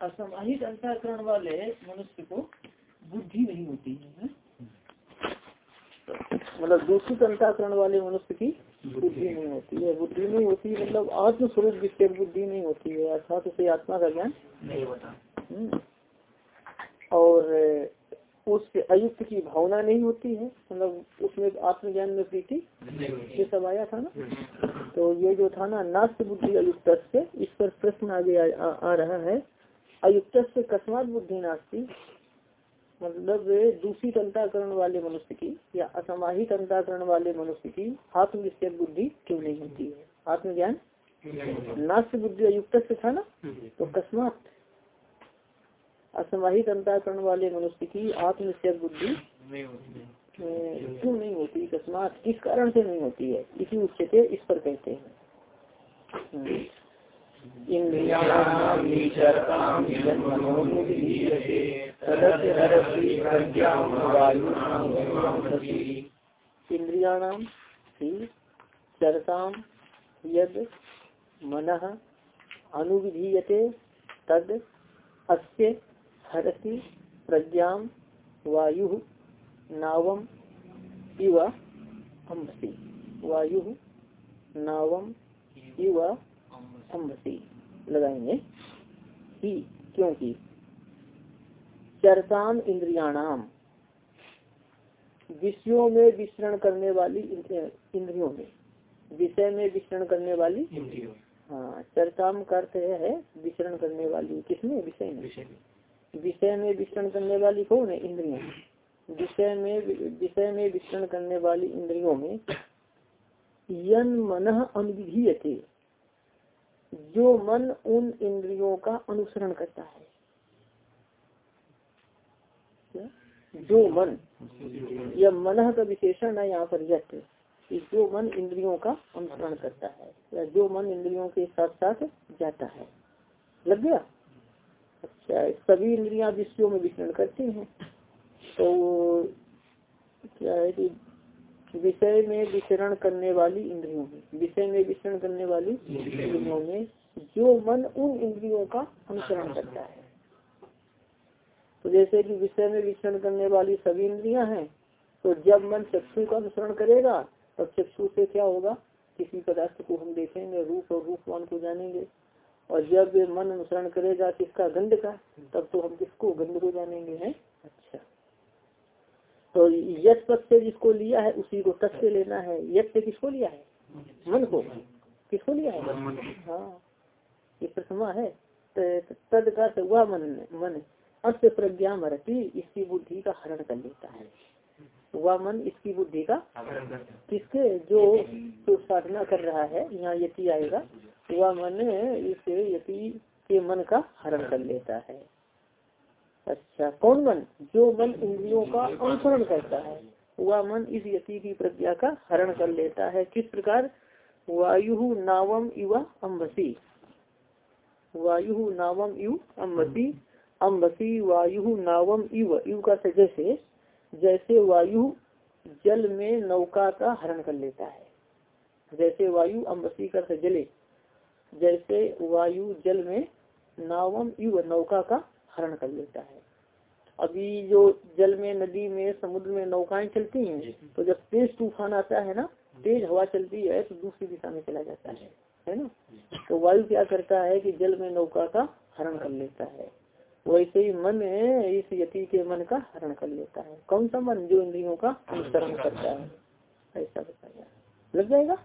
असमाहित अंतःकरण वाले मनुष्य को बुद्धि नहीं होती है मतलब दूषित अंतःकरण वाले मनुष्य की बुद्धि नहीं होती है। बुद्धि नहीं होती मतलब आत्मस्वरूप जिससे बुद्धि नहीं होती है अर्थात उसे आत्मा का ज्ञान नहीं होता। हम्म। और उस अयुक्त की भावना नहीं होती है मतलब उसमें आत्मज्ञान में प्रीति ये सब आया था ना? तो ये जो था ना नास्त बुद्धि अयुक्त से इस पर प्रश्न आगे आ, आ, आ रहा है। अयुक्त से कस्मात बुद्धि नास्ती? मतलब दूषित अंताकरण वाले मनुष्य की या असमाहित अंताकरण वाले मनुष्य की आत्मविषय बुद्धि क्यों नहीं होती है? आत्मज्ञान? नास्त बुद्धि अयुक्त से था ना? तो कस्मात असमाहित अंताकरण वाले मनुष्य की आत्मविषय बुद्धि क्यों नहीं होती? कस्मात किस कारण से नहीं होती है? इसी उच्चते इस पर कहते हैं। इंद्रियाणाम ही चरताम यद मन अनुविधीयते तद अस्य हरति प्रज्ञा वायु नावम इव अम्बसी। वायु नावम इव अम्बसी लगाएँगे ही क्योंकि चरताम इंद्रियाणाम विषयों में विचरण करने वाली इंद्रियों में विषय में विचरण करने वाली इंद्रियों हाँ चरताम का अर्थ है विचरण करने वाली किसमें? विषय में। विषय में। विचरण करने वाली कौन है? इंद्रियों विषय में विषय में विचरण करने वाली इंद्रियों में यन मन अनुविधीयते। जो मन उन इंद्रियों का अनुसरण करता है। जो मन। यह मन का विशेषण है यहाँ पर यथ जो मन इंद्रियों का अनुसरण करता है, या जो मन इंद्रियों के साथ साथ जाता है। लग गया? अच्छा सभी इंद्रियाँ विषयों में विचरण करती हैं। तो क्या है कि विषय में विचरण करने वाली इंद्रियों में, विषय में विचरण करने वाली इंद्रियों में जो मन उन इंद्रियों का अनुसरण करता है। तो जैसे कि विषय में विचरण करने वाली सभी इंद्रियाँ हैं तो जब मन चक्षु का अनुसरण करेगा, तब चक्षु से क्या होगा? किसी पदार्थ को हम देखेंगे, रूप और रूपवान को जानेंगे। और जब मन अनुसरण करेगा किसका? गंध का, तब तो हम किसको? गंध को जानेंगे, हैं? अच्छा। तो यश पद से जिसको लिया है उसी को तत् से लेना है। यश से किसको लिया है? मन को। किसको लिया है? हाँ। ये प्रथमा है। तद का वह मन मन। अस्त प्रज्ञा मरती इसकी बुद्धि का हरण कर लेता है। वह मन इसकी बुद्धि का किसके जो तो साधना कर रहा है यहाँ यति आएगा। वह मन इस यति के मन का हरण कर लेता है। अच्छा कौन मन? जो मन इंद्रियों का अनुसरण करता है। वह मन इस यति की प्रज्ञा का हरण कर लेता है। किस प्रकार? वायु नावम इव अम्बसी वायु नावम इव अम्बसी अम्बसी वायु नावम इव। इव का जैसे जैसे वायु जल में नौका का हरण कर लेता है। जैसे वायु अम्बसी कर जले, जैसे वायु जल में नावम युव नौका का हरण कर लेता है। अभी जो जल में नदी में समुद्र में नौकाएँ चलती हैं तो जब तेज तूफ़ान आता है ना तेज हवा चलती है तो दूसरी दिशा में चला जाता है है ना? तो वायु क्या करता है कि जल में नौका का हरण कर लेता है। वैसे ही मन इस यति के मन का हरण कर लेता है। कौन सा मन जो इंद्रियों का अनुसरण करता है। ऐसा बताया। लग जाएगा?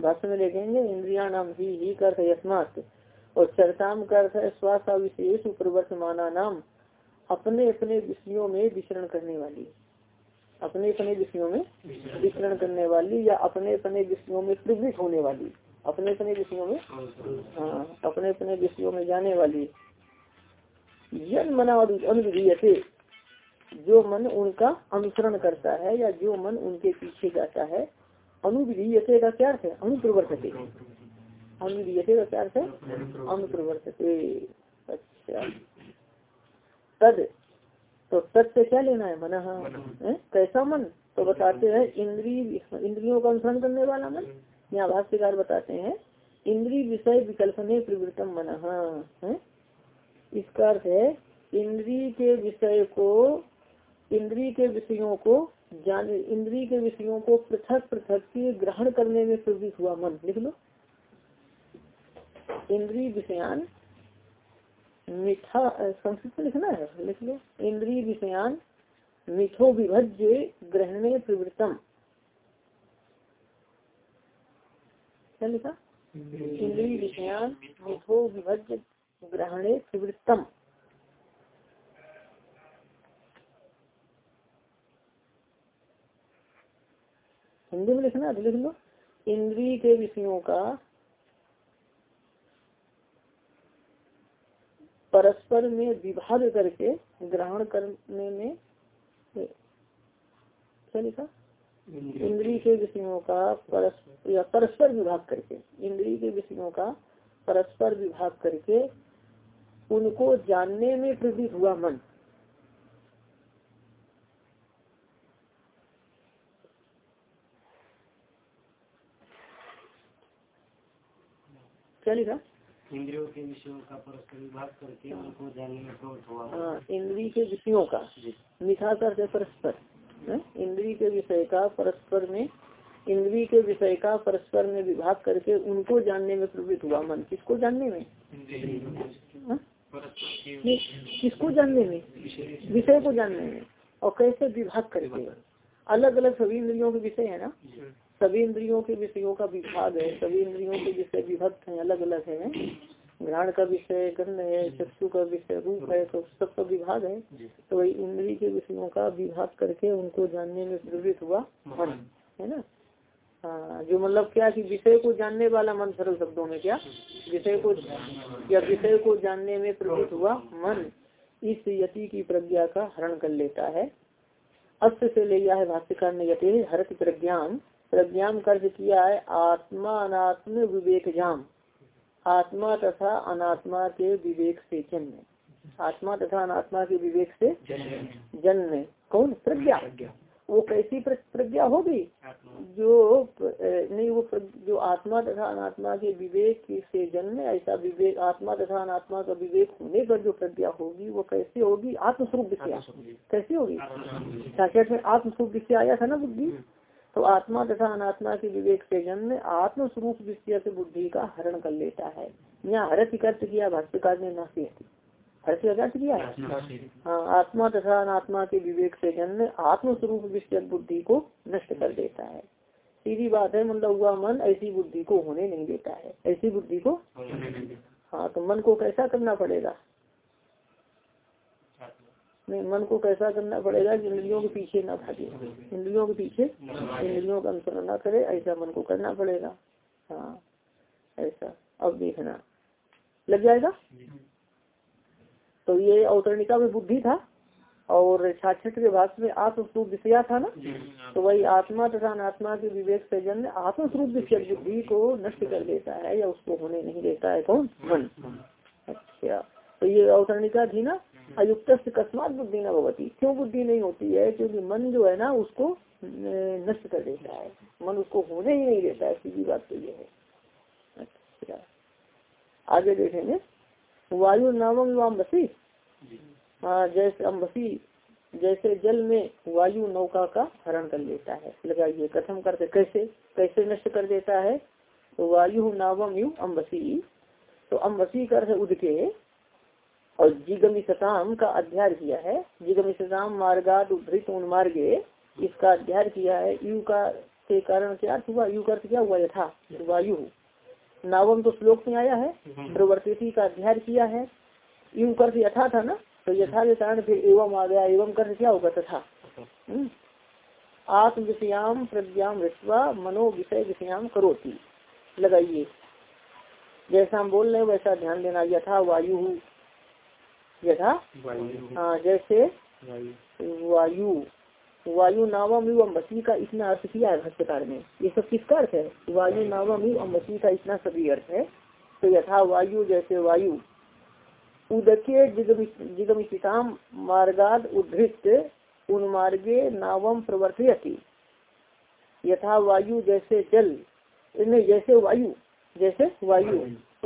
भाषण में देखेंगे इंद्रिया नाम ही ही कर यस्मात और चरताम कर स्वास्थ्य विशेष प्रवर्तमाना नाम अपने अपने विषयों में विचरण करने वाली। अपने अपने विषयों में विचरण करने वाली या अपने अपने विषयों में प्रवृत्त होने वाली। अपने अपने विषयों में हाँ अपने अपने विषयों में जाने वाली। यन मना अनुविधीय जो मन उनका अनुसरण करता है या जो मन उनके पीछे जाता है अनुविधीयते का क्या अर्थ है? अनुप्रवर्तते। का अर्थ है अनुप्रवर्तते अच्छा। तद तो तद से क्या लेना है? मन कैसा मन? तो बताते हैं इंद्री इंद्रियों का अनुसरण करने वाला मन। यहाँ भाष्यकार बताते हैं इंद्री विषय विकल्पने प्रवृत्तम मन है? इसका अर्थ है इंद्री के विषय को इंद्री के विषयों को जान इंद्री के विषयों को पृथक पृथक के ग्रहण करने में प्रवृत्त हुआ मन। लिख लो। इंद्री विषयान मीठा संस्कृत में लिखना है, लिख लो। इंद्री विषयान मिठो विभज्य ग्रहणे प्रवृत्तम। क्या लिखा? इंद्री विषयान मिठो विभज्य ग्रहणे प्रवृत्तम। हिंदी में लिखना तो लिख लो। इंद्री के विषयों का परस्पर में विभाग करके ग्रहण करने में क्या लिखा? इंद्री के विषयों का परस्पर या परस्पर विभाग करके इंद्री के विषयों का परस्पर विभाग करके उनको जानने में प्रवृत्त हुआ मन। क्या लिखा? इंद्रियों के विषयों का परस्पर विभाग करके उनको जानने में प्रवृत्त हुआ। हाँ इंद्री के विषयों का। मिठा करते परस्पर इंद्री के विषय का परस्पर में इंद्री के विषय का परस्पर में विभाग करके उनको जानने में प्रवृत्त हुआ मन। किसको जानने में? हाँ? किसको जानने में? विषय। को जानने में। और कैसे विभाग करके? अलग अलग सभी इंद्रियों के विषय है ना? सभी इंद्रियों के विषयों का विभाग है सभी इंद्रियों के विषय विभक्त है अलग अलग है। घ्राण का विषय गंध है चक्षु का विषय रूप है तो सबका विभाग है। तो वही इंद्री के विषयों का विभाग करके उनको जानने में प्रवृत्त हुआ। मन है ना? हाँ जो मतलब क्या कि विषय को जानने वाला मन सरल शब्दों में क्या? विषय को या विषय को जानने में प्रवृत्त हुआ मन। इस यति की प्रज्ञा का हरण कर लेता है। अस्त से ले है भाष्यकार ने यति हरत प्रज्ञान। प्रज्ञान कर्ज किया है आत्मा अनात्म विवेक जाम। आत्मा तथा अनात्मा के विवेक से जन्म। आत्मा तथा अनात्मा के विवेक से जन्म। कौन? प्रज्ञा। वो कैसी प्रज्ञा होगी जो नहीं वो जो आत्मा तथा अनात्मा के विवेक से जन्म ऐसा विवेक आत्मा तथा अनात्मा का विवेक होने पर जो प्रज्ञा होगी वो कैसे होगी? आत्मस्वरूप विषया। कैसी होगी? साक्षात में आत्मस्वरूप विषय आया था ना बुद्धि? तो आत्मा तथा अनात्मा के विवेक से जन्म आत्म स्वरूप विषय से बुद्धि का हरण कर लेता है। यहाँ हरत अर्थ किया भाष्यकार ने नासी अर्थ किया? हाँ आत्मा तथा अनात्मा के विवेक से जन्म आत्म स्वरूप विषय बुद्धि को नष्ट कर देता है। सीधी बात है मतलब हुआ मन ऐसी बुद्धि को होने नहीं देता है। ऐसी बुद्धि को हाँ तो मन को कैसा करना पड़ेगा? नहीं मन को कैसा करना पड़ेगा कि इंद्रियों के पीछे ना भागे। इंद्रियों के पीछे इंद्रियों का अनुसरण न करे ऐसा मन को करना पड़ेगा। हाँ ऐसा। अब देखना। लग जाएगा? तो ये अवतरणिका में बुद्धि था और साक्षर के भाग में आत्मस्वरूप विषया था ना? तो वही आत्मा तथा अनात्मा के विवेक से जन्म आत्मस्वरूप विषय बुद्धि को नष्ट कर देता है या उसको होने नहीं देता है कौन? मन। अच्छा। तो ये अवतरणिका थी ना? अयुक्त से कस्मात बुद्धि न भगवती क्यों बुद्धि नहीं होती है? क्योंकि मन जो है ना उसको नष्ट कर देता है। मन उसको होने ही नहीं देता है। सीधी बात तो ये है। अच्छा। आगे देखेंगे। वायु नामम अम्बसी हाँ जैसे अम्बसी जैसे जल में वायु नौका का हरण कर लेता है। लगाइए कथम करते कैसे कैसे नष्ट कर देता है? तो वायु नावम यु अम्बसी तो अम्बसी कर उदके और जिगमी सताम का अध्ययन किया है। जिगमी सताम मार्गाद उद्धृत मार्गे इसका अध्ययन किया है। यु का के कारण क्या अर्थ हुआ? यु का क्या हुआ? यथा वायु नावम तो श्लोक में आया है। प्रवर्तिति का अध्ययन किया है। यु कर यथा था ना? तो यथा के कारण फिर एवं आ गया। एवं कर क्या होगा? तथा। हम्म। आत्म विषयाम प्रज्ञाम ऋतवा मनो विषय विषयाम करोती। लगाइए। जैसा हम बोल रहे हैं वैसा ध्यान देना। यथा वायु। यथा हाँ जैसे वायु। वायु। नावम यु अम्बसी का इतना अर्थ किया है भाष्यकार ने। ये सब किसका अर्थ है? वायु नावम यु अम्बसी का इतना सभी अर्थ है। तो यथा वायु जैसे वायु। उदके जिगमिताम मार्गाद उद्धृत उन्मार्गे नावम प्रवर्तयती। यथा वायु जैसे जल नहीं जैसे वायु जैसे वायु।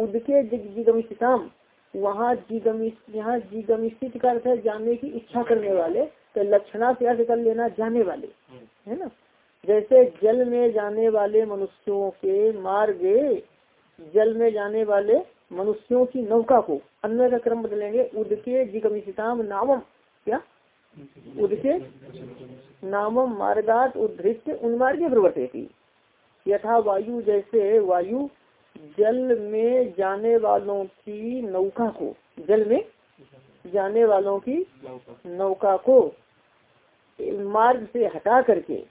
उदके जिगमिताम वहाँ जीगम यहाँ जीगमिस्थित का अर्थ है जानने की इच्छा करने वाले तो लक्षणा से अर्थ कर लेना जाने वाले है ना? जैसे जल में जाने वाले मनुष्यों के मार्ग जल में जाने वाले मनुष्यों की नौका को अन्य का क्रम बदलेंगे उदके जिगमिताम नामम क्या? उदके नामम मार्गात उद्धृत उन्मार्ग प्रवर्ते यथा वायु जैसे वायु जल में जाने वालों की नौका को जल में जाने वालों की नौका को मार्ग से हटा करके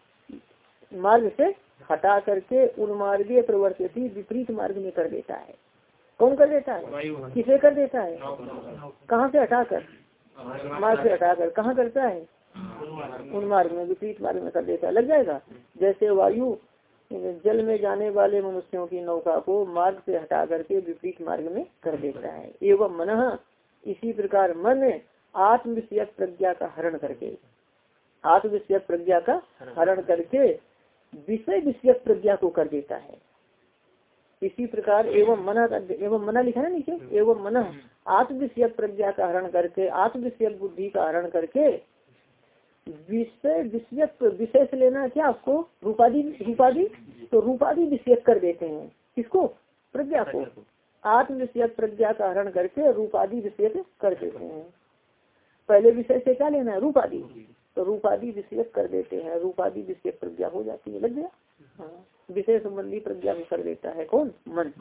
मार्ग से हटा करके उन्मार्गीय प्रवर्तित विपरीत मार्ग में कर देता है। कौन कर देता है? किसे कर देता है? कहाँ से हटाकर? मार्ग से हटाकर कहाँ करता है? उन मार्ग में विपरीत मार्ग में कर देता है। लग जाएगा? जैसे वायु जल में जाने वाले मनुष्यों की नौका को मार्ग से हटा करके विपरीत मार्ग में कर देता है। एवं मन इसी प्रकार मन आत्मविषय प्रज्ञा का हरण करके आत्मविषय प्रज्ञा का हरण करके विषय विषय प्रज्ञा को कर देता है। इसी प्रकार एवं मना एवं मना लिखा है नीचे? एवं मन आत्मविषय प्रज्ञा का हरण करके आत्मविषय बुद्धि का हरण करके विषय विषय विषय से लेना क्या आपको? रूपादि रूपादि? तो रूपादि विषय कर देते हैं। किसको? प्रज्ञा को। आत्म विषय प्रज्ञा का हरण करके रूपादि विषय कर देते हैं। पहले विषय से क्या लेना है? रूपादि। तो रूपादि विषय कर देते हैं। रूपादि विषय प्रज्ञा हो जाती है। लग गया? हाँ। विषय संबंधी प्रज्ञा भी कर देता है कौन? मन।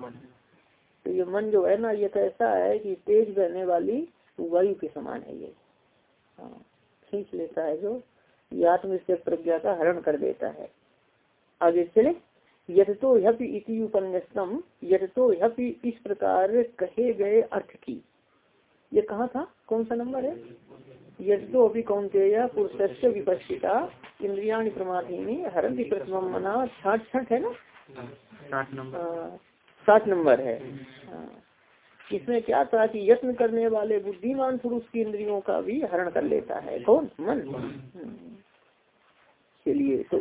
तो ये मन जो है ना ये तो ऐसा है कि तेज बहने वाली वायु के समान है ये। हाँ। खींच लेता है जो ये आत्मविषय प्रज्ञा का हरण कर देता है। आगे चले यथ तो इति उपन्यासम यथ तो इस प्रकार कहे गए अर्थ की। ये कहा था? कौन सा नंबर है? यथ तो अभी कौन के पुरुष विपक्षिता इंद्रिया प्रमाधीनी हरण की प्रथम मना छठ छठ है ना? साठ नंबर। साठ नंबर है। हाँ। इसमें क्या था कि यत्न करने वाले बुद्धिमान पुरुष की इंद्रियों का भी हरण कर लेता है। कौन? मन। चलिए तो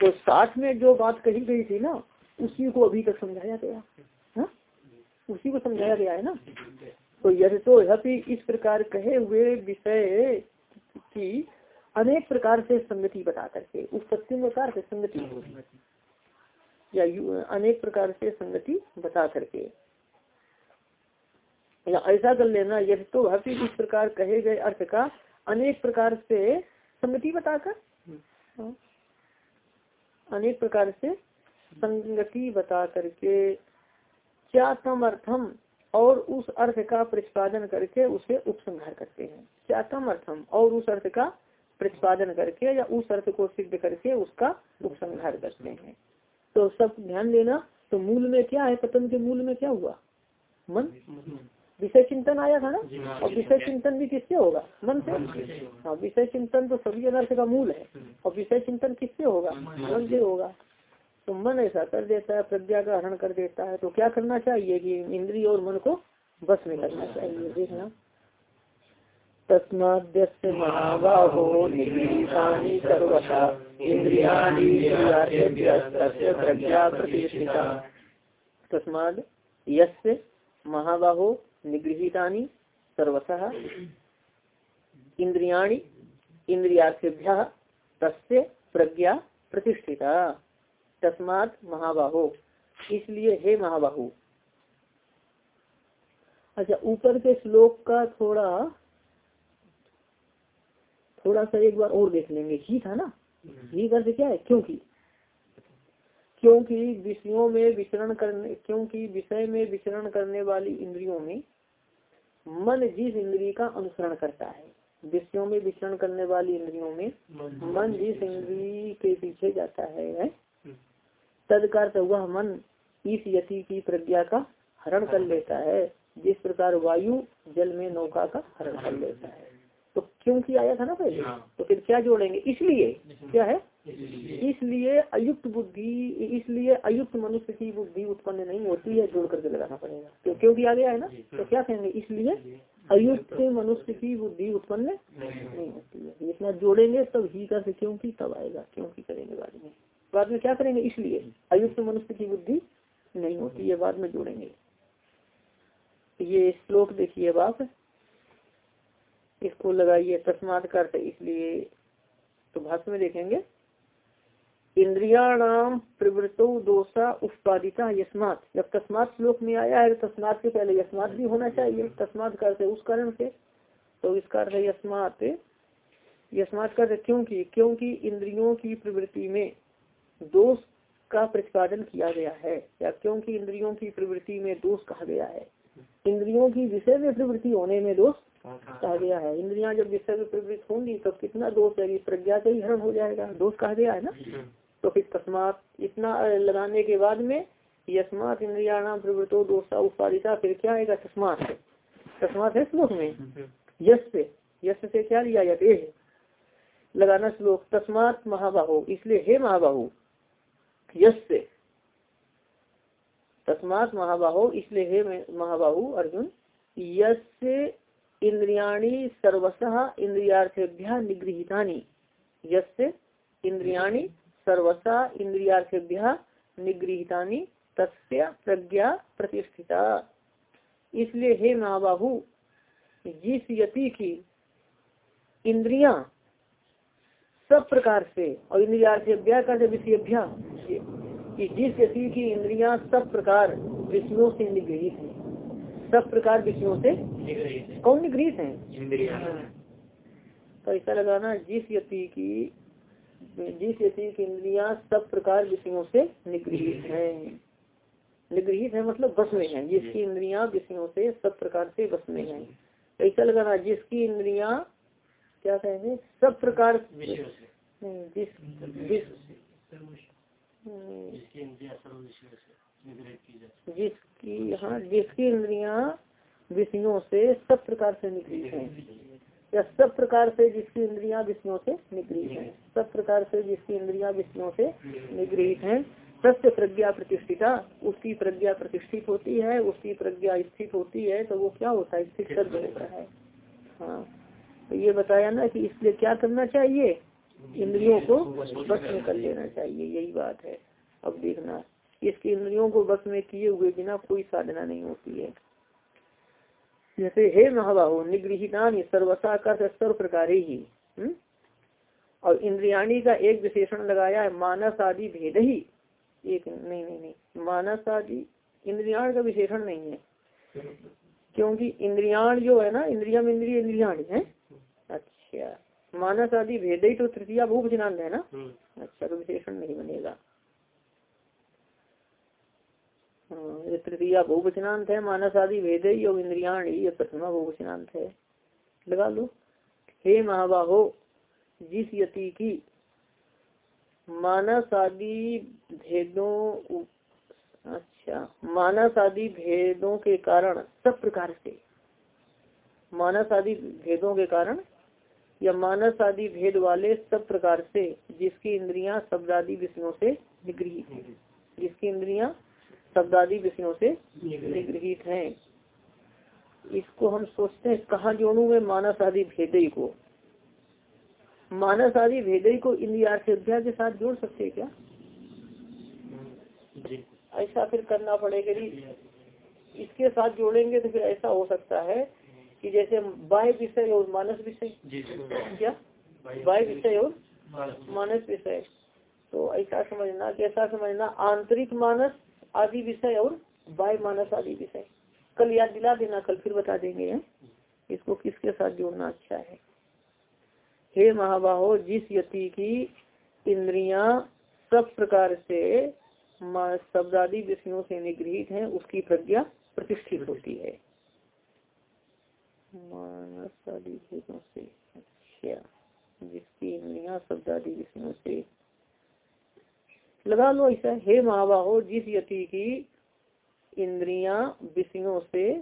तो साठ में जो बात कही गई थी ना, उसी को अभी तक समझाया गया। हा? उसी को समझाया गया है ना? तो यदि तो यह इस प्रकार कहे हुए विषय की अनेक प्रकार से संगति बता करके उत्पत्ति प्रकार से संगति या, अनेक प्रकार से संगति बता करके। या ऐसा कर लेना यदि तो भक्ति इस प्रकार कहे गए अर्थ का अनेक प्रकार से संगति बताकर हाँ। अनेक प्रकार से संगति बता करके क्या तम अर्थम और उस अर्थ का प्रतिपादन करके उसे उपसंहार करते हैं। क्या तम अर्थम और उस अर्थ का प्रतिपादन करके या उस अर्थ को सिद्ध करके उसका उपसंहार करते हैं। तो सब ध्यान देना तो मूल में क्या है? पतन के मूल में क्या हुआ? मन। विषय चिंतन आया था ना? हाँ, और विषय चिंतन भी किससे होगा? मन से? हाँ विषय चिंतन तो सभी अनर्थ का मूल है। और विषय चिंतन किससे होगा? मन से। होगा। तो मन ऐसा कर देता है प्रज्ञा का हरण कर देता है तो क्या करना चाहिए कि इंद्रिय और मन को बस में करना चाहिए? देखना। तस्माद्यस्य महाबाहो सर्वथा। प्रज्ञा प्रतिष्ठिता। तस्माद यस्य महाबाहो निगृहिता सर्वतः इंद्रियाणी इंद्रियाभ्य तस्य प्रज्ञा प्रतिष्ठिता। तस्मात महाबाहो। इसलिए हे महाबाहु। अच्छा ऊपर के श्लोक का थोड़ा थोड़ा सा एक बार और देख लेंगे। ही था ना? ही कर क्या है? क्योंकि क्योंकि विषयों में विचरण करने क्योंकि विषय में विचरण करने वाली इंद्रियों में मन जिस इंद्री का अनुसरण करता है विषयों में विचरण करने वाली इंद्रियों में मन जिस इंद्री के पीछे जाता है तदकार वह मन इस यति की प्रज्ञा का हरण कर लेता है जिस प्रकार वायु जल में नौका का हरण कर लेता है। क्योंकि आया था ना पहले? हाँ। तो फिर क्या जोड़ेंगे? इसलिए। क्या है? इसलिए। अयुक्त बुद्धि इसलिए अयुक्त मनुष्य की बुद्धि उत्पन्न नहीं होती है जोड़ करके लगाना पड़ेगा। तो क्योंकि आ गया है ना तो क्या कहेंगे? इसलिए अयुक्त मनुष्य की बुद्धि उत्पन्न नहीं होती। है। इतना जोड़ेंगे तब ही का से क्योंकि तब आएगा क्योंकि करेंगे बाद में। बाद में क्या करेंगे? इसलिए अयुक्त मनुष्य की बुद्धि नहीं होती है बाद में जोड़ेंगे। ये श्लोक देखिए अब आप। इसको लगाइए, तस्मात करते, इसलिए तो भाषण में देखेंगे। इंद्रियाणाम प्रवृत्तो दोषा उत्पादिता यस्मात। जब तस्मात श्लोक में आया है, तस्मात के पहले यस्मात भी होना चाहिए, तस्मात करते, उस कारण से। तो इसका अर्थ यस्मात यस्मात कर क्योंकि क्योंकि इंद्रियों की प्रवृत्ति में दोष का प्रतिपादन किया गया है, या क्योंकि इंद्रियों की प्रवृत्ति में दोष कहा गया है। इंद्रियों की विषय में प्रवृत्ति होने में दोष कहा गया है। इंद्रियाँ जब विषय में प्रवृत्त होंगी तो कितना दोष है प्रज्ञा से ही हरण हो जाएगा। दोष कहा गया है ना? तो फिर तस्मात इतना लगाने के बाद में यस्मात इंद्रिया नाम प्रवृत्तो दोषा उत्पादिता, फिर क्या आएगा तस्मात तस्मात है श्लोक में। यश से यश से क्या लिया जाता है? लगाना श्लोक, तस्मात महाबाहु। इसलिए हे महाबाहु यश से तस्मात महाबाहु, इसलिए हे महाबाहु अर्जुन यश से इंद्रियाणी सर्वशः इंद्रियार्थेभ्य निगृहितानी। यश से इंद्रियाणी सर्वसा इंद्रियार्थेभ्य निगृहितानी, तस्य प्रज्ञा प्रतिष्ठिता। इसलिए हे महाबाहु, जिस यति की इंद्रिया सब प्रकार से और इंद्रियार्थेभ्या का विषयभ्या कि जिस यति की इंद्रिया सब प्रकार विषयों से निगृहित है। सब प्रकार विषयों से कौन निगृहित है? तो ऐसा लगाना जिस यति की जिस यति की इंद्रिया सब प्रकार विषयों से निगृहित है। निगृहित है मतलब बस में है। जिसकी इंद्रिया विषयों से सब प्रकार से बस में है। ऐसा लगाना जिसकी इंद्रिया क्या कहेंगे? सब प्रकार जिस जिसकी हाँ जिसकी इंद्रिया विषयों से सब प्रकार से निगृहित है। या सब प्रकार से जिसकी इंद्रिया विषयों से निगृहित है। सब प्रकार से जिसकी इंद्रिया विषयों से निगृहित है। सत्य प्रज्ञा प्रतिष्ठिता उसकी प्रज्ञा प्रतिष्ठित होती है उसकी प्रज्ञा स्थित होती है तो वो क्या होता है? स्थित शब्द होता है। हाँ। तो ये बताया ना कि इसलिए क्या करना चाहिए? इंद्रियों को बस में कर लेना चाहिए यही बात है। अब देखना। इसकी इंद्रियों को बस में किए हुए बिना कोई साधना नहीं होती है। जैसे हे महाबाहु निगृहितान सर्वसा कर सर्व प्रकार ही हम्म? और इंद्रियाणी का एक विशेषण लगाया है मानस आदि भेद ही। एक नहीं नहीं नहीं मानस आदि इंद्रियाण का विशेषण नहीं है। क्योंकि इंद्रियाण जो है ना इंद्रिया में इंद्रिय इंद्रियाण है? अच्छा मानस आदि भेद ही तो तृतीया बहुवचनांत है ना? अच्छा तो विशेषण नहीं बनेगा। ये तृतीया बहुवचनांत है मानस आदि भेद ही और इंद्रियाण ये प्रथमा बहुवचनांत है लगा लो हे महाबाहो जिस यति की मानस आदि भेदों अच्छा मानस आदि भेदों के कारण सब प्रकार से मानस आदि भेदों के कारण या मानस आदि भेद वाले सब प्रकार से जिसकी इंद्रियाँ शब्दादि विषयों से निगृहित है जिसकी इंद्रियाँ शब्दादि विषयों से निगृहित हैं। इसको हम सोचते हैं कहा जोड़ू में मानस आदि भेदई को? मानस आदि भेदई को इंद्रियार्थ्या के साथ जोड़ सकते क्या? ऐसा फिर करना पड़ेगा इसके साथ जोड़ेंगे तो फिर ऐसा हो सकता है कि जैसे बाह्य विषय और मानस विषय। क्या? बाह्य विषय। और मानस विषय। तो ऐसा समझना कैसा समझना? आंतरिक मानस आदि विषय और बाह्य मानस आदि विषय कल याद दिला देना, कल फिर बता देंगे है? इसको किसके साथ जोड़ना अच्छा है हे महाबाहो, जिस यति की इंद्रिया सब प्रकार से शब्दादि विषयों से निगृहित है, उसकी प्रज्ञा प्रतिष्ठित होती है मानस आदि विषयों से अच्छा जिसकी इंद्रिया शब्दादि विषयों से लगा लो ऐसा, हे महाबाहो जिस यति की इंद्रिया विषयों से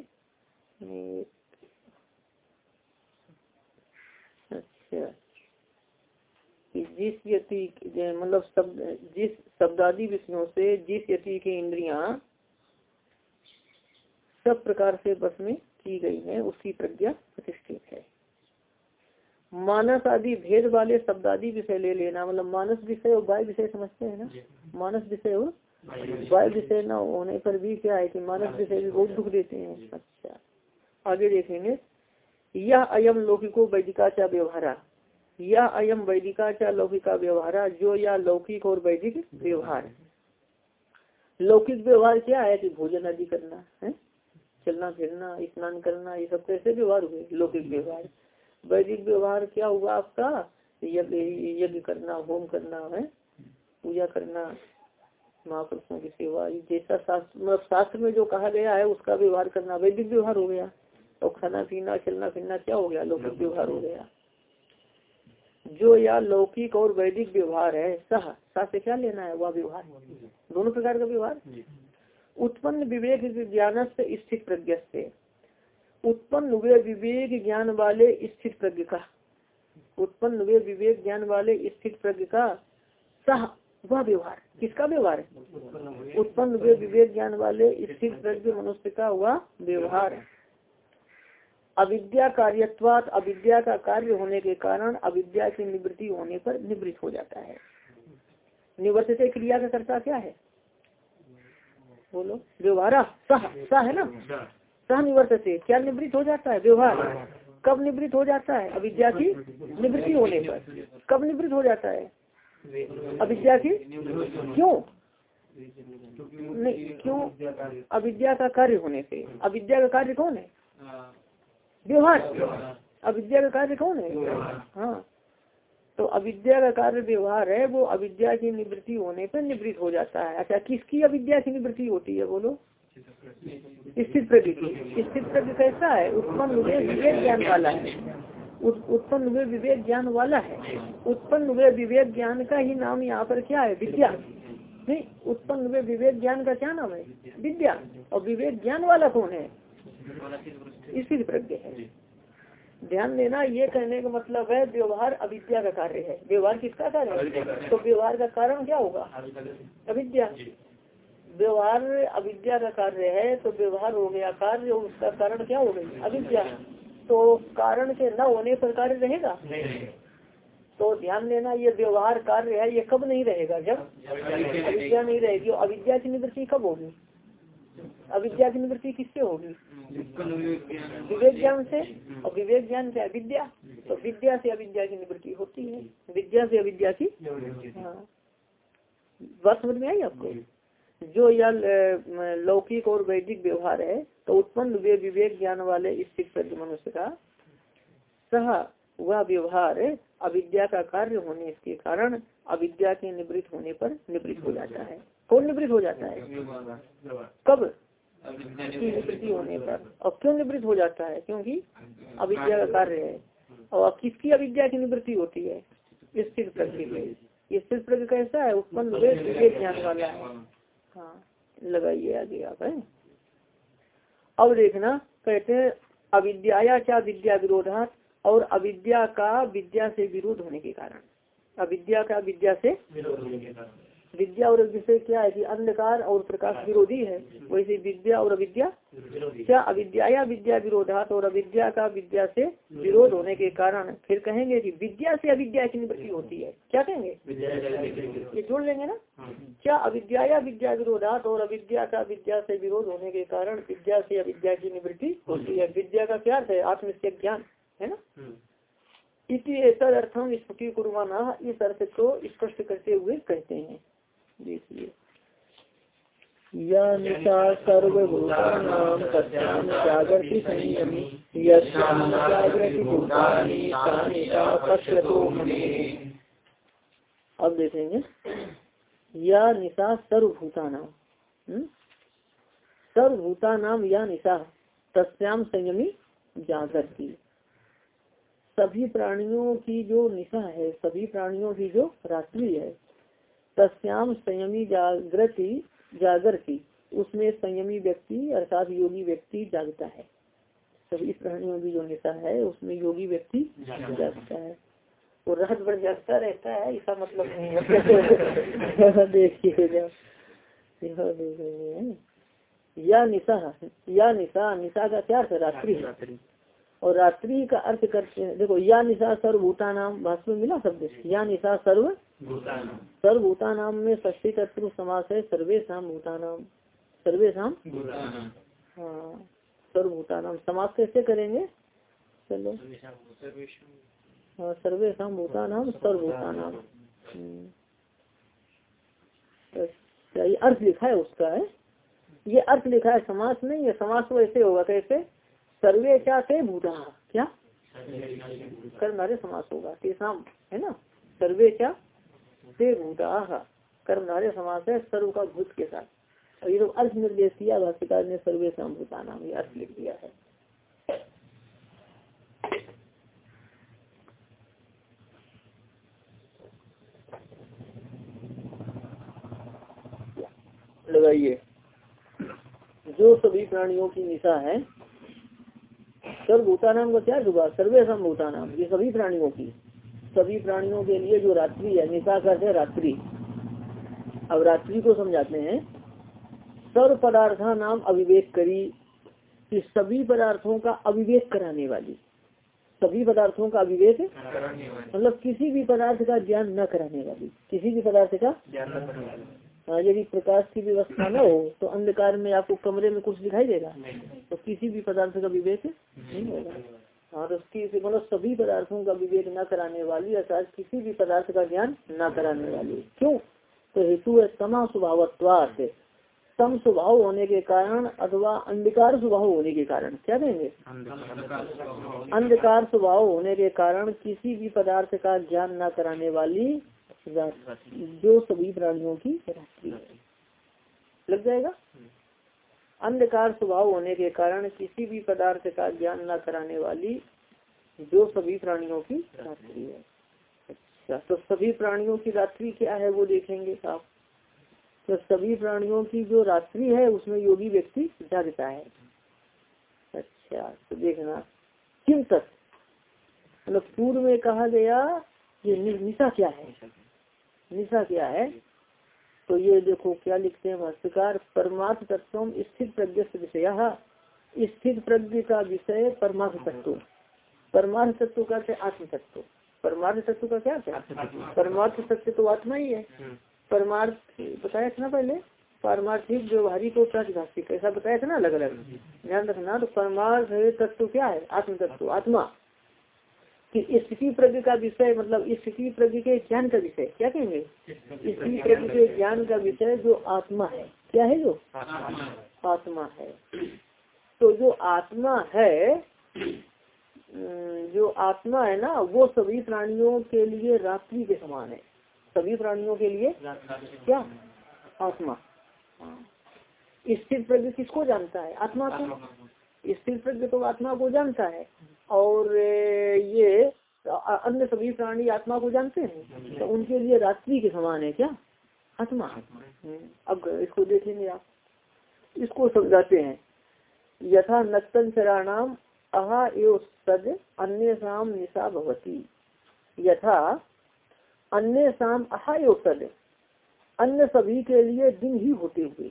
अच्छा जिस यति मतलब शब्द, जिस शब्दादि विषयों से जिस यति की इंद्रिया सब प्रकार से बस में की गई है उसकी प्रज्ञा प्रतिष्ठित है। मानस आदि भेद वाले शब्द आदि विषय ले लेना मतलब मानस विषय और वाय विषय समझते हैं ना? मानस विषय और वाय विषय। न होने पर भी क्या है कि मानस विषय भी बहुत दुख देते हैं। अच्छा आगे देखेंगे। यह अयम लौकिको वैदिका चा व्यवहारा। यह अयम वैदिका चा लौकिका व्यवहारा जो या लौकिक और वैदिक व्यवहार। लौकिक व्यवहार क्या है कि भोजन आदि करना है? चलना फिरना स्नान करना ये सब कैसे व्यवहार हुए? लौकिक व्यवहार। वैदिक व्यवहार क्या हुआ आपका? यज्ञ यज्ञ करना होम करना है? पूजा करना महापुरुषों की सेवा जैसा शास्त्र मतलब शास्त्र में जो कहा गया है उसका व्यवहार करना वैदिक व्यवहार हो गया। और तो खाना पीना चलना फिरना क्या हो गया? लौकिक व्यवहार हो गया। जो या लौकिक और वैदिक व्यवहार है सह से क्या लेना है? वह व्यवहार। दोनों प्रकार का व्यवहार? उत्पन्न विवेक ज्ञान से स्थित प्रज्ञ से उत्पन्न हुए विवेक ज्ञान वाले स्थित प्रज्ञ का। उत्पन्न हुए विवेक ज्ञान वाले स्थित प्रज्ञ का सह वह व्यवहार। किसका व्यवहार उत्पन्न हुए विवेक ज्ञान वाले स्थित प्रज्ञ मनुष्य का वह व्यवहार अविद्या कार्यत्वात अविद्या का कार्य होने के कारण अविद्या की निवृत्ति होने पर निवृत्त हो जाता है। निवृत्त क्रिया का कर्ता क्या है? बोलो। व्यवहार। सह। सह है ना? सह निवर्त से क्या निवृत्त हो जाता है? व्यवहार। कब निवृत्त हो जाता है? अविद्या की निवृत्ति होने पर। कब निवृत्त हो जाता है? अविद्या की? क्यों? नहीं, क्यों? अविद्या का कार्य होने से। अविद्या का कार्य कौन है? व्यवहार। अविद्या का कार्य कौन है? हाँ। तो अविद्या का कार्य व्यवहार है, वो अविद्या की निवृत्ति होने पर निवृत्त हो जाता है। अच्छा किसकी अविद्या की निवृत्ति होती है, बोलो? स्थित प्रति स्थित प्रति कैसा है? उत्पन्न हुए विवेक ज्ञान वाला है। उत्पन्न हुए विवेक ज्ञान वाला है। उत्पन्न हुए विवेक ज्ञान का ही नाम यहाँ पर क्या है? विद्या। नहीं, उत्पन्न हुए विवेक ज्ञान का क्या नाम है? विद्या। और विवेक ज्ञान वाला कौन है? स्थित प्रज्ञ है। ध्यान देना, ये कहने का मतलब है, व्यवहार अविद्या का कार्य है। व्यवहार किसका कार्य है? तो व्यवहार का कारण क्या होगा? अविद्या। व्यवहार अविद्या का कार्य है तो व्यवहार हो गया कार्य उसका कारण क्या हो गई अविद्या। तो कारण के न होने पर कार्य रहेगा? तो ध्यान देना ये व्यवहार कार्य है ये कब नहीं रहेगा? जब अविद्या नहीं रहेगी। अविद्या की निवृत्ति कब होगी? अविद्या की निवृत्ति किससे होगी? विवेक ज्ञान से। और विवेक ज्ञान से अविद्या। तो विद्या से अविद्या की निवृत्ति होती है। विद्या से अविद्या की? हाँ। बात समझ में आई आपको? जो यह लौकिक और वैदिक व्यवहार है तो उत्पन्न हुए विवेक ज्ञान वाले स्थित प्रति मनुष्य का सह वह व्यवहार अविद्या का कार्य होने के कारण अविद्या के निवृत्त होने पर निवृत्त हो जाता है। कौन निवृत्त हो जाता है? कब? की निवृत्ति होने पर। और क्यों निवृत्त हो जाता है? क्योंकि अविद्या का कार्य है। और किसकी अविद्या की निवृत्ति होती है? स्थिर प्रकृति स्थिर प्रकृति कैसा है? उत्पन्न विवेक ज्ञान वाला है। हाँ लगाइए आगे आप है? अब देखना कहते हैं अविद्या क्या विद्या विरोधा और अविद्या का विद्या से विरोध होने के कारण। अविद्या का विद्या से विद्या और विषय क्या है कि अंधकार और प्रकाश विरोधी है? वैसे विद्या और अविद्या? क्या अविद्या या विद्या विरोधात और अविद्या का विद्या से विरोध होने के कारण। फिर कहेंगे कि विद्या से अविद्या की निवृत्ति होती है। क्या कहेंगे? जोड़ लेंगे ना। क्या अविद्या या विद्या विरोधात और अविद्या का विद्या से विरोध होने के कारण विद्या से अविद्या की निवृत्ति होती है? विद्या का क्या है? आत्मनिश्चय ज्ञान है ना? इति अर्थम स्मृति कुरमाना इस अर्थ को स्पष्ट करते हुए कहते हैं। देखिए। या निशा सर्वभूतानाम तस्याम जागृति संयमी यस्याम जागृति भूतानि सा निशा पश्यतो अब देखेंगे। या निशा सर्वभूता नाम सर्वभूता नाम या निशा। तस्याम संयमी जागृति। सभी प्राणियों की जो निशा है सभी प्राणियों की जो रात्रि है तस्याम संयमी जागृति जागृति। उसमें संयमी व्यक्ति अर्थात योगी व्यक्ति जागता है। सभी प्राणियों की जो निशा है उसमें योगी व्यक्ति जागता है। वो रात भर जागता रहता है ऐसा मतलब नहीं है। देखिए या निशा या निशा निशा का क्या है? रात्रि। और रात्रि का अर्थ करते हैं। देखो या निशा सर्वभूता नाम भाषण में मिला शब्द या निशा सर्व सर्वभूता नाम में ष्टी तत्व समास है सर्वे शाम भूता नाम सर्वे शाम हाँ सर्वभूता नाम समाप्त कैसे करेंगे? चलो। हाँ सर्वेशा भूता नाम सर्वभूता नाम हम्म। अच्छा ये अर्थ लिखा है उसका, है? ये अर्थ लिखा है समास नहीं है समास तो ऐसे होगा कैसे? सर्वे से भूता क्या? कर्मधारे समास होगा तेसाम है ना? सर्वे क्या? से भूता। कर्मधारे समास है, सर्व का भूत के साथ। और ये तो अर्थ निर्देश किया भाष्यकार ने सर्वे शाम भूता नाम ये अर्थ लिख दिया है। लगाइए। जो सभी प्राणियों की निशा है सर्वभूता नाम का क्या होगा सर्वे नाम ये सभी प्राणियों की। सभी प्राणियों के लिए जो रात्रि है निशा करते हैं रात्रि। अब रात्रि को समझाते हैं। सर्व पदार्था नाम अविवेक करी कि सभी पदार्थों का अविवेक कराने वाली। सभी पदार्थों का अविवेक मतलब किसी भी पदार्थ का ज्ञान न कराने वाली। किसी भी पदार्थ का हाँ यदि प्रकाश की व्यवस्था न हो तो अंधकार में आपको कमरे में कुछ दिखाई देगा? तो किसी भी पदार्थ का विवेक नहीं होगा। हाँ तो मतलब सभी पदार्थों का विवेक न कराने वाली अर्थात किसी भी पदार्थ का ज्ञान न कराने वाली। क्यों? तो हेतु है समा स्वभावत्वात। सम स्वभाव होने के कारण अथवा अंधकार स्वभाव होने के कारण। क्या कहेंगे? अंधकार स्वभाव होने के कारण किसी भी पदार्थ का ज्ञान न कराने वाली जो सभी प्राणियों की रात्रि है। लग जाएगा? अंधकार स्वभाव होने के कारण किसी भी पदार्थ का ज्ञान न कराने वाली जो सभी प्राणियों की रात्रि है। अच्छा तो सभी प्राणियों की रात्रि क्या है वो देखेंगे आप। तो सभी प्राणियों की जो रात्रि है, उसमें योगी व्यक्ति जागता है। अच्छा तो देखना। किम तक मतलब पूर्व में कहा गया, ये निशा क्या है? निशा क्या है। तो ये देखो क्या लिखते हैं भाष्यकार परमार्थ तत्व स्थित प्रज्ञ विषय। स्थित प्रज्ञ का विषय परमार्थ तत्व परमार्थ तत्व का क्या? आत्म तत्व परमार्थ तत्व का क्या? है परमार्थ तत्व तो आत्मा ही है। परमार्थ बताया था ना पहले? पारमार्थिक व्यवहारिक और प्रातिभाषिक ऐसा बताया था ना अलग अलग ध्यान रखना तो परमार्थ तत्व क्या है? आत्म तत्व आत्मा। कि स्थिति प्रज्ञ का विषय मतलब स्थिति प्रज्ञ के ज्ञान का विषय क्या कहेंगे? स्थिति प्रज्ञ के ज्ञान का विषय। जो आत्मा है क्या है जो? आत्मा है। तो जो आत्मा है जो आत्मा है ना वो सभी प्राणियों के लिए रात्रि के समान है। सभी प्राणियों के लिए क्या? आत्मा। स्थिर प्रज्ञ किसको जानता है? आत्मा को। स्थिर प्रज्ञ तो आत्मा को जानता है। और ये अन्य सभी प्राणी आत्मा को जानते हैं? तो उनके लिए रात्रि के समान है क्या? आत्मा। अब इसको देखेंगे आप। इसको समझाते हैं। यथा नक्तन चराणाम अहा एव सद अन्य शाम निशा भवती। यथा अन्य शाम अहा एव सद। अन्य सभी के लिए दिन ही होते हुए।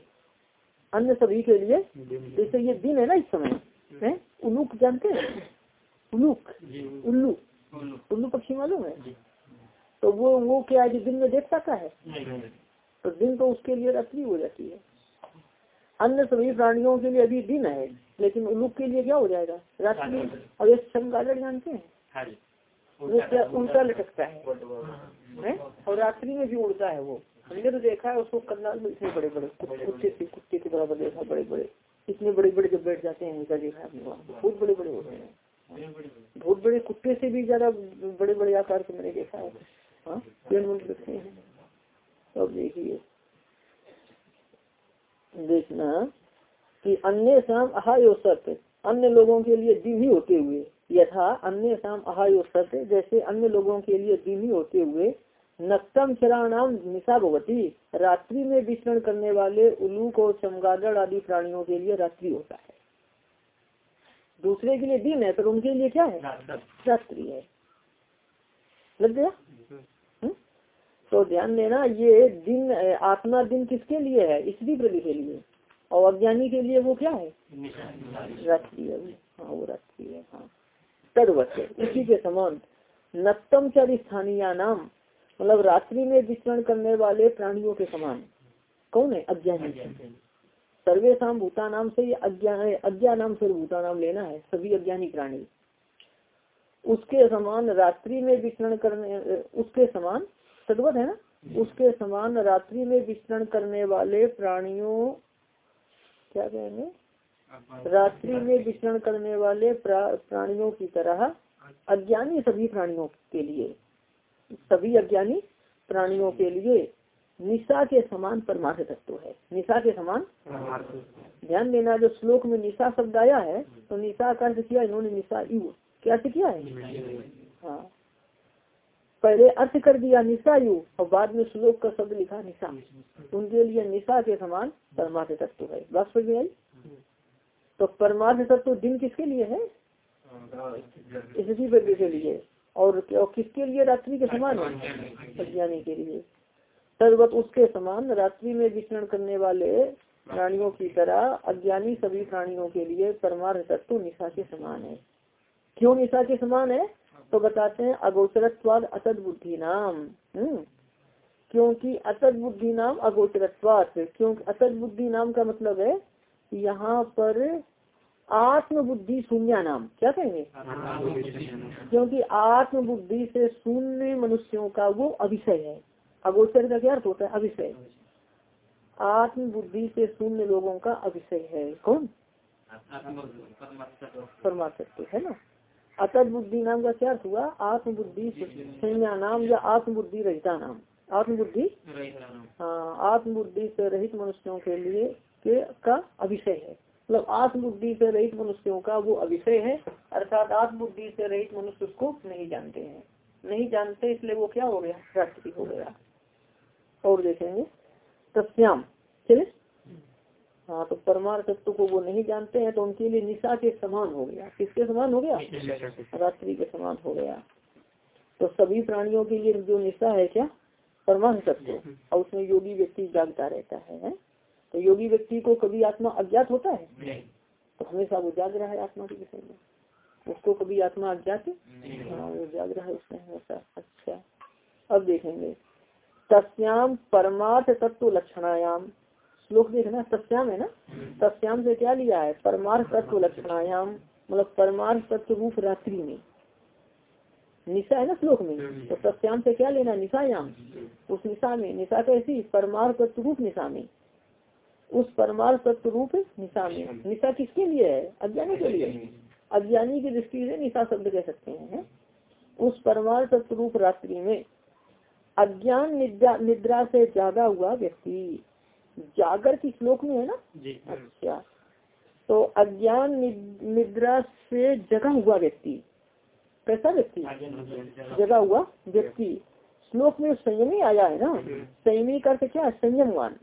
अन्य सभी के लिए जैसे ये दिन है ना इस समय है? उलूक जानते हैं? उल्लूक उल्लू उल्लू पक्षी मालूम है? तो वो वो क्या है दिन में देख सकता है? तो दिन तो उसके लिए रात्रि हो जाती है। अन्य सभी प्राणियों के लिए अभी दिन है लेकिन उल्लूक के लिए क्या हो जाएगा? रात्रि। और एक चमगादड़ जानते हैं? हाँ वो क्या उल्टा लटकता है, है? और रात्रि में भी उड़ता है वो। हमने तो देखा है उसको करनाल में इतने बड़े बड़े कुत्ते से कुत्ते के बराबर देखा बड़े बड़े इतने बड़े बड़े जब बैठ जाते हैं ऐसा देखा है बहुत बड़े बड़े होते हैं। बहुत बड़े कुत्ते से भी ज़्यादा बड़े बड़े आकार के मैंने देखा है। हाँ? अब देखिए। देखना कि अन्य शाम अहायो सत्य अन्य लोगों के लिए ही होते हुए, यथा अन्य शाम अहायो सत्य जैसे अन्य लोगों के लिए ही होते हुए, नक्तम चराणाम निशा भगवती रात्रि में विचरण करने वाले उलूक और चमगादड़ आदि प्राणियों के लिए रात्रि होता है। दूसरे के लिए दिन है पर उनके लिए क्या है? रात्रि है। लग गया? हम्म? तो ध्यान देना ये दिन आत्मा दिन किसके लिए है? स्त्री प्रति के लिए। और अज्ञानी के लिए वो क्या है? रात्रि है हाँ वो रात्रि है हाँ। तदवत इसी के समान नत्तम चर स्थानीय नाम मतलब रात्रि में विचरण करने वाले प्राणियों के समान। कौन है? अज्ञानी। सर्वेशा भूता नाम से अज्ञान है अज्ञा नाम से भूता नाम लेना है सभी अज्ञानी प्राणी। उसके समान रात्रि में विचरण करने उसके समान सदवत है ना? उसके समान रात्रि में विचरण करने वाले प्राणियों क्या कहेंगे? रात्रि में विचरण करने वाले प्राणियों की तरह अज्ञानी सभी प्राणियों के लिए सभी अज्ञानी प्राणियों के लिए निशा के समान परमार्थ तत्व है। निशा के समान ध्यान देना जो श्लोक में निशा शब्द आया है तो निशा का अर्थ किया इन्होंने निशा यु क्या किया है? हाँ। पहले अर्थ कर दिया निशा यु और बाद में श्लोक का शब्द लिखा निशा। उनके लिए निशा के समान परमार्थ तत्व है। बात समझ में आई? तो परमार्थ तत्व दिन किसके लिए है? इसी व्यक्ति के लिए। और किसके लिए? रात्रि के समान है। अज्ञानी के लिए। सर्वत उसके समान रात्रि में विचरण करने वाले प्राणियों की तरह अज्ञानी सभी प्राणियों के लिए परमार्थ तत्व निशा के समान है। क्यों निशा के समान है? तो बताते हैं अगोचरत्वाद असद बुद्धि नाम हम्म। क्योंकि असद बुद्धि नाम अगोचरत्वाद क्योंकि असद बुद्धि नाम का मतलब है यहाँ पर आत्मबुद्धि शून्य नाम क्या कहेंगे? क्योंकि आत्मबुद्धि से शून्य मनुष्यों का वो अभिषय है। अगोचर का क्या अर्थ होता है अभिषय आत्म बुद्धि से शून्य लोगों का अभिषय है। कौन? परमात्मा है ना? अतद बुद्धि नाम का क्या अर्थ हुआ? आत्म बुद्धि संज्ञा नाम या आत्म बुद्धि रहिता नाम। आत्म बुद्धि हाँ आत्म बुद्धि से रहित मनुष्यों के लिए के का अभिषय है। मतलब आत्मबुद्धि से रहित मनुष्यों का वो अभिषय है, अर्थात आत्मबुद्धि से रहित मनुष्य उसको नहीं जानते हैं। नहीं जानते, इसलिए वो क्या हो गया? राष्ट्रीय हो गया। और देखेंगे। तस्याम चले हाँ तो परमार तत्व को वो नहीं जानते हैं तो उनके लिए निशा के समान हो गया। किसके समान हो गया? रात्रि के समान हो गया। तो सभी प्राणियों के लिए जो निशा है क्या? परमार तत्व और उसमें योगी व्यक्ति जागता रहता है तो योगी व्यक्ति को कभी आत्मा अज्ञात होता है? तो हमेशा वो जाग रहा है आत्मा के विषय में। उसको कभी आत्मा अज्ञात? हाँ वो जाग रहा है उसमें हमेशा अच्छा। अब देखेंगे। तस्याम परमार्थ तत्व लक्षणायाम श्लोक देखना सत्याम है ना? सत्याम से क्या लिया है? परमार्थ तत्व लक्षणायाम मतलब परमार्थ तत्व रूप रात्रि में। निशा है ना श्लोक में? तो सत्याम से क्या लेना? निशायाम उस निशा में। निशा कैसी परमार्थ तत्व रूप निशा में। उस परमार्थ तत्व रूप निशा में। निशा किसके लिए है? अज्ञानी के लिए। अज्ञानी की दृष्टि से निशा शब्द कह सकते हैं उस परमार्थ तत्व रूप रात्रि में। अज्ञान निद्रा से जागा हुआ व्यक्ति जागर की श्लोक में है ना? जी अच्छा। तो अज्ञान निद्रा से जगा हुआ व्यक्ति। कैसा व्यक्ति? जगा। हुआ व्यक्ति। श्लोक में संयमी आया है ना? संयमी का क्या? संयमवान।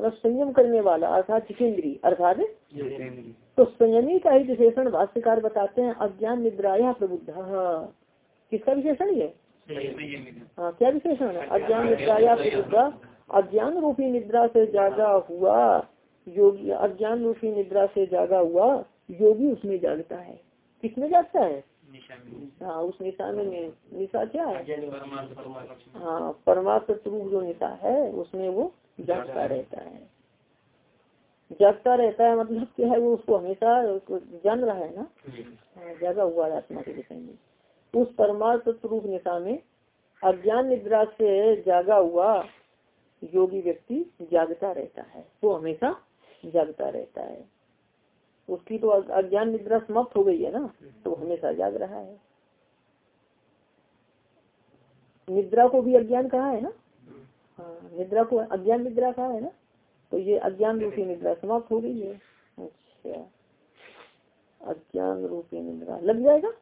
मतलब संयम करने वाला अर्थात जितेंद्री। अर्थात? तो संयमी का ही विशेषण भाष्यकार बताते हैं अज्ञान निद्राया प्रबुद्ध। किसका विशेषण ये? हाँ क्या विशेषण है? अज्ञान निद्राया प्रबुद्ध अज्ञान रूपी निद्रा से जागा हुआ योगी अज्ञान रूपी निद्रा से जागा हुआ योगी उसमें जागता है। किसमें जागता है? हाँ उस निशा में। निशा क्या है? हाँ परमात्म रूप जो निशा है उसमें वो जागता रहता है। जागता रहता है मतलब क्या है वो उसको हमेशा जान रहा है ना? हाँ, जागा हुआ आत्मा के विषय में। उस परमात्म रूप निशा में अज्ञान निद्रा से जागा हुआ योगी व्यक्ति जागता रहता है। वो हमेशा जागता रहता है। उसकी तो अज्ञान निद्रा समाप्त हो गई है ना तो हमेशा जाग रहा है। निद्रा को भी अज्ञान कहा है ना? हाँ निद्रा को अज्ञान निद्रा कहा है ना? तो ये अज्ञान रूपी निद्रा समाप्त हो गई है। अच्छा। अज्ञान रूपी निद्रा। लग जाएगा?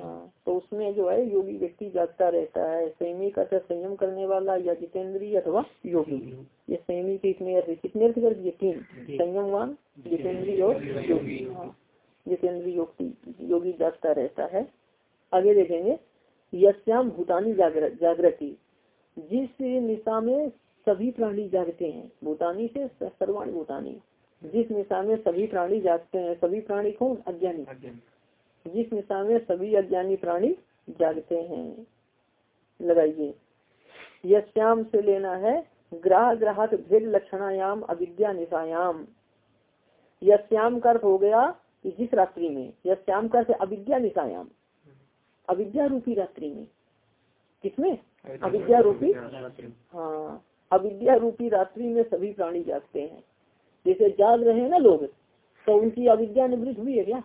हाँ तो उसमें जो है योगी व्यक्ति जागता रहता है। संयमी का संयम करने वाला या जितेंद्रीय अथवा योगी? ये संयमी के अर्थ कितने अर्थ कर दिए? तीन। संयमवान जितेंद्रीय और योगी। हाँ जितेंद्रीय योगी जागता रहता है। आगे देखेंगे। यश्याम भूतानी जागृति जिस निशा में सभी प्राणी जागते हैं भूतानी से सर्वाणी भूतानी। जिस निशा में सभी प्राणी जागते हैं सभी प्राणी कौन? अज्ञानी। जिस निशा में सभी अज्ञानी प्राणी जागते हैं। लगाइए। यश्याम से लेना है ग्राह ग्राहक भेद लक्षणायाम अविद्या निशायाम। यश्याम का अर्थ हो गया कि जिस रात्रि में। यश्याम का अर्थ अविद्या निशायाम। अविद्या रूपी रात्रि में। किसमें? अविद्या रूपी हाँ। अविद्या रूपी रात्रि में सभी प्राणी जागते हैं। जैसे जाग रहे हैं ना लोग तो उनकी अविद्या निवृत्त हुई है क्या?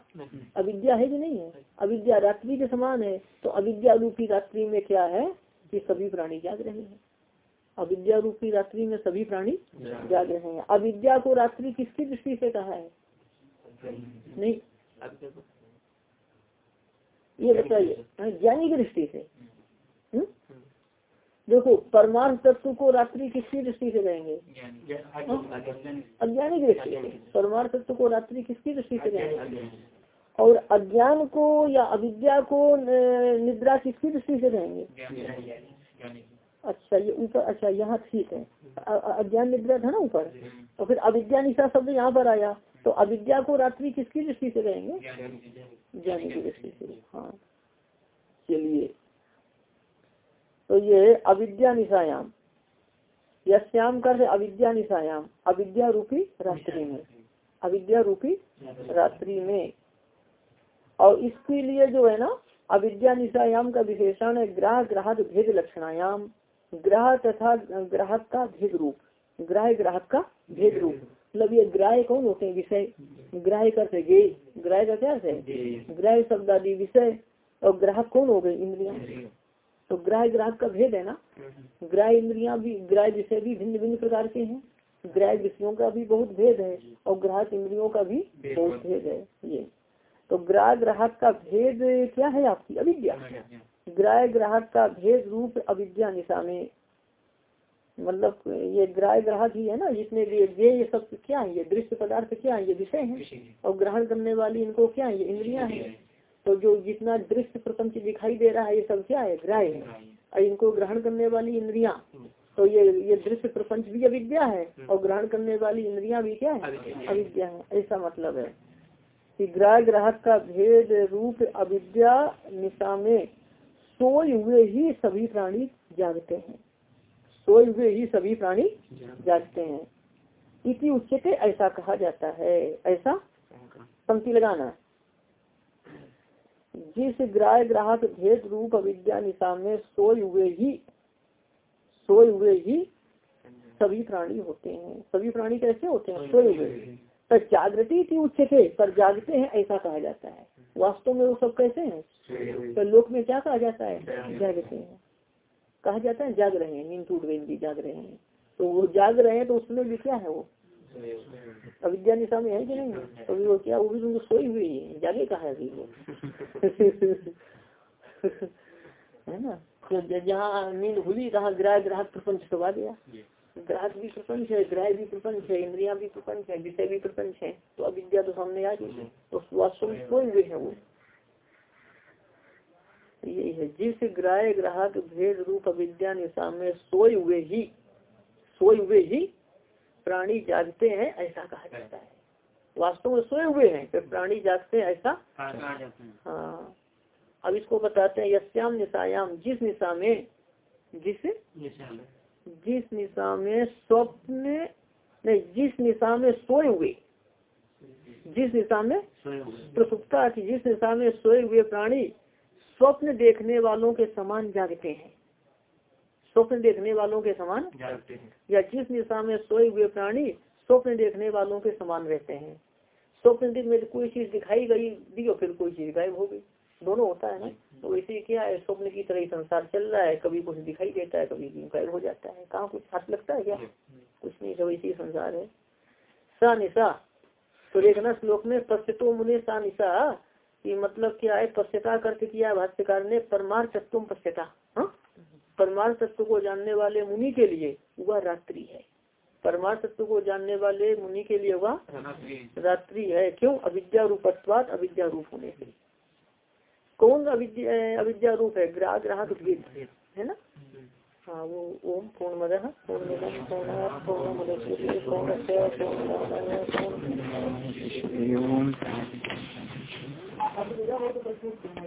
अविद्या है कि नहीं है? अविद्या रात्रि के समान है तो अविद्या रूपी रात्रि में क्या है? कि सभी प्राणी जाग रहे हैं। अविद्या रूपी रात्रि में सभी प्राणी जाग। रहे हैं। अविद्या को रात्रि किसकी दृष्टि से कहा है? नहीं। ये बताइए। ज्ञानी की दृष्टि से। हम्म? देखो, परमार्थ तत्व को रात्रि किसकी दृष्टि से कहेंगे अज्ञानी की दृष्टि परमार्थ तत्व को रात्रि किसकी दृष्टि से कहेंगे और अज्ञान को या अविद्या को निद्रा किसकी दृष्टि से कहेंगे अच्छा ये ऊपर अच्छा यहाँ ठीक है। अज्ञान निद्रा था ना ऊपर? तो फिर अविद्या निशा शब्द यहाँ पर आया। तो अविद्या को रात्रि किसकी दृष्टि से कहेंगे ज्ञानी की दृष्टि से। हाँ। चलिए। तो ये अविद्या निशायाम। यश्याम कर अविद्या निशायाम। अविद्या रूपी रात्रि में। अविद्या रूपी रात्रि में। और इसके लिए जो है ना अविद्या निशायाम का विशेषण है ग्राह ग्राहक भेद लक्षणायाम। ग्रह तथा ग्राहक का भेद रूप। ग्राह ग्राहक का भेद रूप। मतलब ये ग्राह कौन होते हैं? विषय। ग्राह करते गे ग्राह का क्या है ग्राह शब्द आदि विषय। और ग्राहक कौन हो गए? इंद्रिया। तो ग्राह ग्राहक का भेद है ना? ग्राह इंद्रिया भी ग्राह विषय भी भिन्न भिन्न प्रकार के हैं। ग्राह विषयों का भी बहुत भेद है और ग्राहक इंद्रियों का भी बहुत भेद है ये। तो ग्राह ग्राहक का भेद क्या है आपकी? अविद्या। ग्राह ग्राहक का भेद रूप अविद्या निशा में मतलब ये ग्राह ग्राहक ही है ना जिसमें ये ये सब क्या है? ये दृश्य पदार्थ क्या है? ये विषय है। और ग्रहण करने वाली इनको क्या है? ये इंद्रिया है। तो जो जितना दृश्य प्रपंच दिखाई दे रहा है ये सब क्या है? ग्राह है। और इनको ग्रहण करने वाली इंद्रिया तो ये ये दृश्य प्रपंच भी अविद्या है और ग्रहण करने वाली इंद्रिया भी क्या है? अविद्या। है। ऐसा मतलब है कि ग्राह ग्राहक का भेद रूप अविद्या निशा में सोए हुए ही सभी प्राणी जागते हैं। सोए हुए ही सभी प्राणी जागते हैं। इसी उच्चते ऐसा कहा जाता है। ऐसा? पंक्ति लगाना। जिस ग्राह ग्राहक भेद रूप अविद्या निशा में सोए हुए ही सोए हुए ही सभी प्राणी होते हैं। सभी प्राणी कैसे होते हैं? सोए हुए। पर जागृति थी उच्चते पर जागते हैं ऐसा कहा जाता है। वास्तव में वो सब कैसे हैं? तो लोक में क्या कहा जाता है? जागते हैं। कहा जाता है जाग रहे हैं नींद टूट गई जाग रहे हैं। तो वो जाग रहे हैं तो उसमें भी क्या है वो? अविद्या निशा में है कि नहीं? तो वो क्या वो भी तुमको सोई हुई है। जागे कहा है अभी वो? है ना? तो जहाँ नींद खुली तहाँ ग्राह ग्राहक प्रपंच दबा दिया। ग्राहक भी प्रपंच है ग्राह भी प्रपंच है इंद्रिया भी प्रपंच है विषय भी प्रपंच है। तो अविद्या तो सामने आ गई। तो वास्तव में सोए हुए है वो। यही है जिस ग्राह ग्राहक भेद रूप अविद्या निशा में सोए हुए ही सोए हुए ही प्राणी जागते हैं ऐसा कहा जाता है। वास्तव में सोए हुए हैं फिर प्राणी जागते हैं ऐसा? हाँ अब इसको बताते हैं यश्याम निशायाम जिस निशा में? जिस? जिस निशा में स्वप्न नहीं जिस निशा में सोए हुए। जिस निशा में? प्रसुप्ता जिस निशा में सोए हुए प्राणी स्वप्न देखने वालों के समान जागते हैं। स्वप्न देखने वालों के समान हैं। या जिस निशा में सोए हुए प्राणी स्वप्न देखने वालों के समान रहते हैं। स्वप्न दिन में कोई चीज़ दिखाई गई दी और फिर कोई चीज़ गायब हो गई। दोनों होता है ना? तो इसी क्या है स्वप्न की तरह संसार चल रहा है कभी कुछ दिखाई देता है कभी गायब हो जाता है। कहाँ कुछ हाथ लगता है क्या? कुछ नहीं तो इसी संसार है। सा निशा तो देखना श्लोक में पश्चितो मुने सा निशा की मतलब क्या है? पश्चता करते किया भाष्यकार ने परमार तत्व पश्चता परमार तत्व को जानने वाले मुनि के लिए वह रात्रि है। परमार तत्व को जानने वाले मुनि के लिए वह रात्रि है। क्यों? अविद्या रूपत्वाद अविद्या रूप होने से कौन अविद्या अविद्या रूप है? ग्राह ग्राहक भेद है ना? हाँ वो ओम पूर्ण मद पूर्ण पूर्ण पूर्ण पूर्ण